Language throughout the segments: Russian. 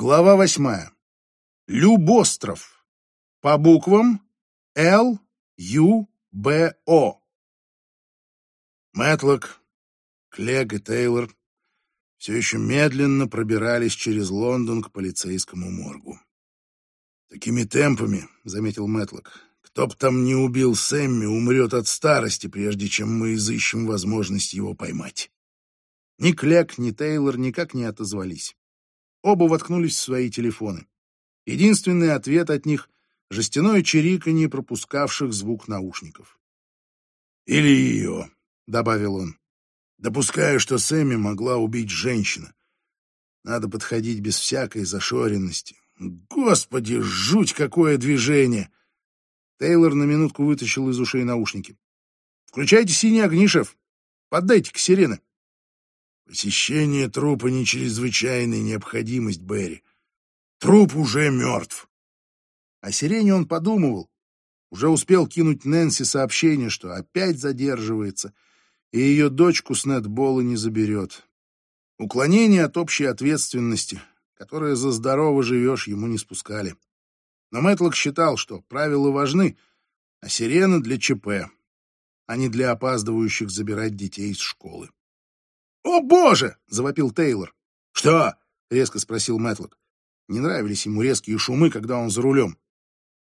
Глава восьмая. Любостров. По буквам Л, Ю, Б, О. Мэтлок, Клег и Тейлор все еще медленно пробирались через Лондон к полицейскому моргу. «Такими темпами», — заметил Мэтлок, — «кто б там не убил Сэмми, умрет от старости, прежде чем мы изыщем возможность его поймать». Ни Клег, ни Тейлор никак не отозвались. Оба воткнулись в свои телефоны. Единственный ответ от них — жестяное чириканье пропускавших звук наушников. «Или ее», — добавил он. «Допускаю, что Сэмми могла убить женщина. Надо подходить без всякой зашоренности. Господи, жуть какое движение!» Тейлор на минутку вытащил из ушей наушники. «Включайте синие огни, шеф. Поддайте-ка сирены». Посещение трупа не чрезвычайная необходимость, Берри. Труп уже мертв. О сирене он подумывал. Уже успел кинуть Нэнси сообщение, что опять задерживается, и ее дочку с нетбола не заберет. Уклонение от общей ответственности, которое за здорово живешь, ему не спускали. Но Мэтлок считал, что правила важны, а сирена для ЧП, а не для опаздывающих забирать детей из школы. «О, боже!» — завопил Тейлор. «Что?» — резко спросил Мэтлок. Не нравились ему резкие шумы, когда он за рулем.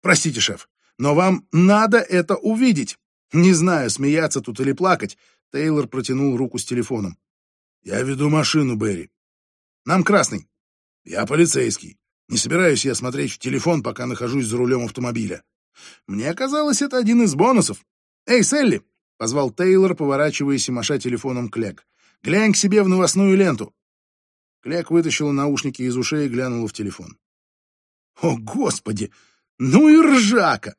«Простите, шеф, но вам надо это увидеть. Не знаю, смеяться тут или плакать». Тейлор протянул руку с телефоном. «Я веду машину, Берри. Нам красный. Я полицейский. Не собираюсь я смотреть в телефон, пока нахожусь за рулем автомобиля. Мне казалось, это один из бонусов. Эй, Селли!» — позвал Тейлор, поворачиваясь и маша телефоном Клек. Глянь к себе в новостную ленту. Кляк вытащила наушники из ушей и глянула в телефон. О, господи! Ну и ржака!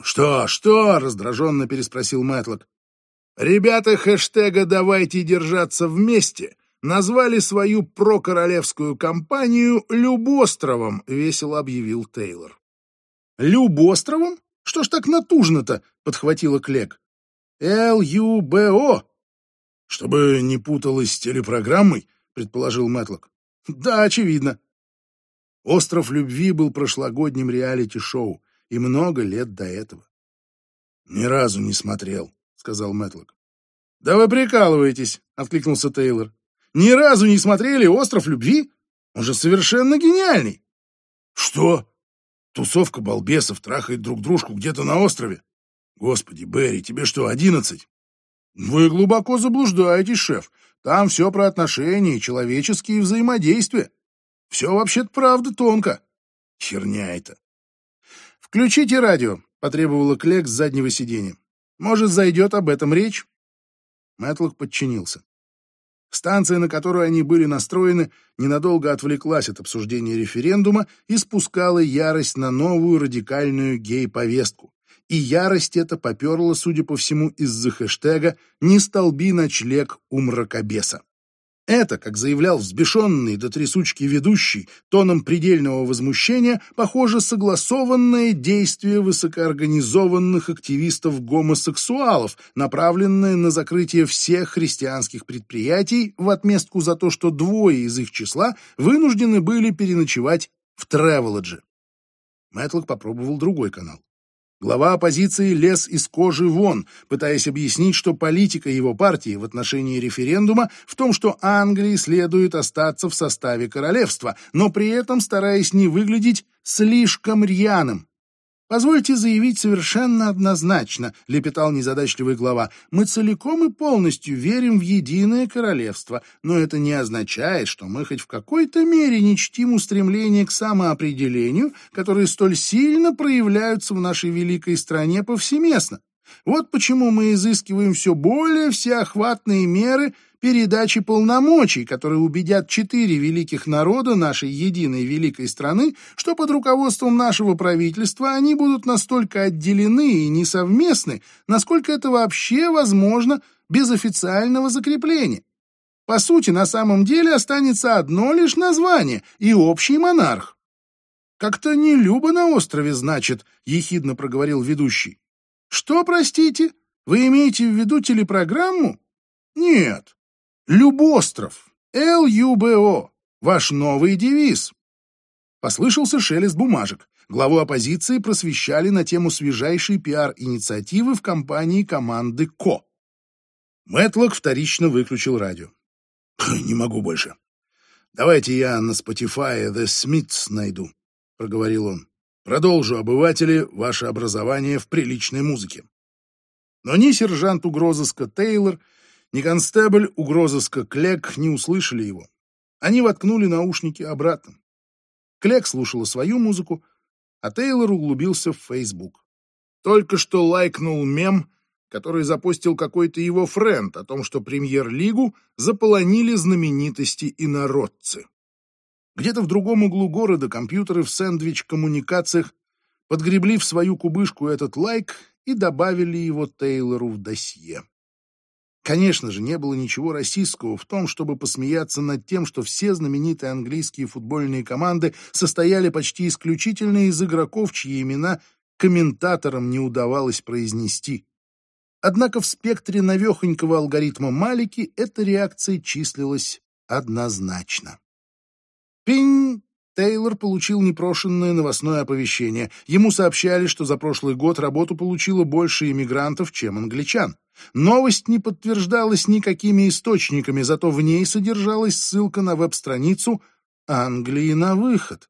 Что, что? раздраженно переспросил Мэтлок. Ребята хэштега «Давайте держаться вместе» назвали свою прокоролевскую кампанию «Любостровом», — весело объявил Тейлор. «Любостровом? Что ж так натужно-то?» — подхватила Клек. «Л-Ю-Б-О», чтобы не путалось с телепрограммой, предположил Мэтлок. Да, очевидно. Остров любви был прошлогодним реалити-шоу, и много лет до этого. Ни разу не смотрел, сказал Мэтлок. Да вы прикалываетесь, откликнулся Тейлор. Ни разу не смотрели Остров любви? Он же совершенно гениальный. Что? Тусовка балбесов трахает друг дружку где-то на острове? Господи, Берри, тебе что, одиннадцать? Вы глубоко заблуждаетесь, шеф. Там все про отношения и человеческие взаимодействия. Все вообще-то правда тонко. Херня это. Включите радио, потребовала Клек с заднего сиденья. Может, зайдет об этом речь? Мэтлок подчинился. Станция, на которую они были настроены, ненадолго отвлеклась от обсуждения референдума и спускала ярость на новую радикальную гей-повестку и ярость эта поперла, судя по всему, из-за хэштега «Не столби ночлег у мракобеса». Это, как заявлял взбешенный до трясучки ведущий, тоном предельного возмущения, похоже, согласованное действие высокоорганизованных активистов-гомосексуалов, направленное на закрытие всех христианских предприятий в отместку за то, что двое из их числа вынуждены были переночевать в Тревелодже. Мэтлок попробовал другой канал. Глава оппозиции лез из кожи вон, пытаясь объяснить, что политика его партии в отношении референдума в том, что Англии следует остаться в составе королевства, но при этом стараясь не выглядеть слишком рьяным. «Позвольте заявить совершенно однозначно», — лепетал незадачливый глава, «мы целиком и полностью верим в единое королевство, но это не означает, что мы хоть в какой-то мере не чтим устремления к самоопределению, которые столь сильно проявляются в нашей великой стране повсеместно. Вот почему мы изыскиваем все более всеохватные меры — передачи полномочий, которые убедят четыре великих народа нашей единой великой страны, что под руководством нашего правительства они будут настолько отделены и несовместны, насколько это вообще возможно без официального закрепления. По сути, на самом деле останется одно лишь название и общий монарх. «Как-то не любо на острове, значит», — ехидно проговорил ведущий. «Что, простите? Вы имеете в виду телепрограмму?» «Нет, Любостров. Л-Ю-Б-О. Ваш новый девиз. Послышался шелест бумажек. Главу оппозиции просвещали на тему свежайшей пиар-инициативы в компании команды КО. Мэтлок вторично выключил радио. «Не могу больше. Давайте я на Spotify The Smiths найду», — проговорил он. «Продолжу, обыватели, ваше образование в приличной музыке». Но ни сержант угрозыска Тейлор, ни констебль угрозыска Клек не услышали его. Они воткнули наушники обратно. Клек слушала свою музыку, а Тейлор углубился в Facebook. Только что лайкнул мем, который запустил какой-то его френд о том, что премьер-лигу заполонили знаменитости и народцы. Где-то в другом углу города компьютеры в сэндвич-коммуникациях подгребли в свою кубышку этот лайк и добавили его Тейлору в досье. Конечно же, не было ничего российского в том, чтобы посмеяться над тем, что все знаменитые английские футбольные команды состояли почти исключительно из игроков, чьи имена комментаторам не удавалось произнести. Однако в спектре навехонького алгоритма Малики эта реакция числилась однозначно. Пинь! Тейлор получил непрошенное новостное оповещение. Ему сообщали, что за прошлый год работу получило больше иммигрантов, чем англичан. Новость не подтверждалась никакими источниками, зато в ней содержалась ссылка на веб-страницу Англии на выход.